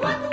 what